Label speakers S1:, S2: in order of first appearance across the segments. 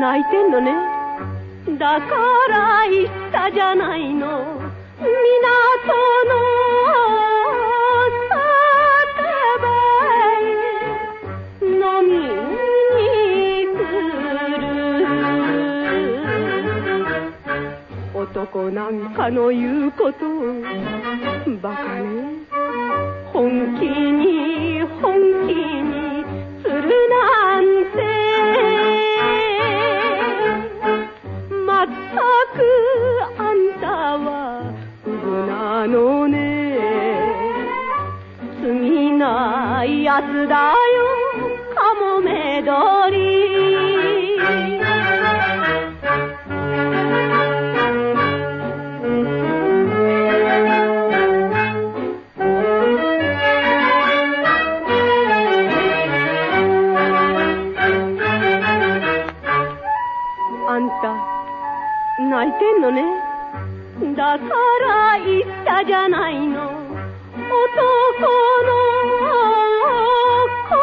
S1: 泣いてんのね。だから言ったじゃないの。港の酒場へ飲みに来る。男なんかの言うことバカね。本気にぶなのね。罪ないやつだよ。かもめどり。あんた、泣いてんのね。だから言ったじゃないの。男の言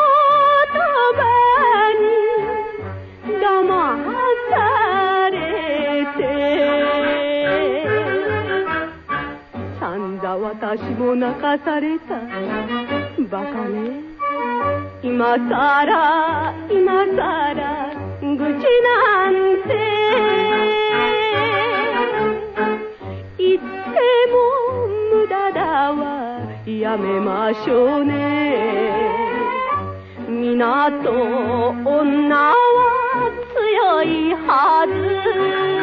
S1: 葉に騙されて。さんざ私も泣かされた。バカね。今さら、今さら、愚痴なやめましょうね。港女は強いはず。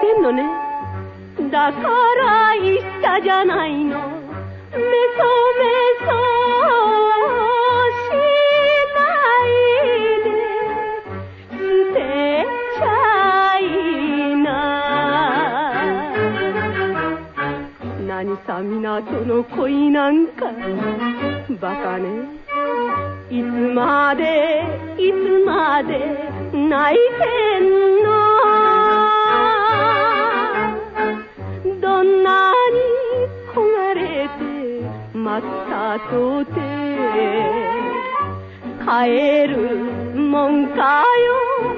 S1: てんのね。だから言ったじゃないの。メソメソしないで捨てちゃいな。何さ港の恋なんかバカね。いつまで、いつまで泣いてんのて待ったとて帰るもんかよ。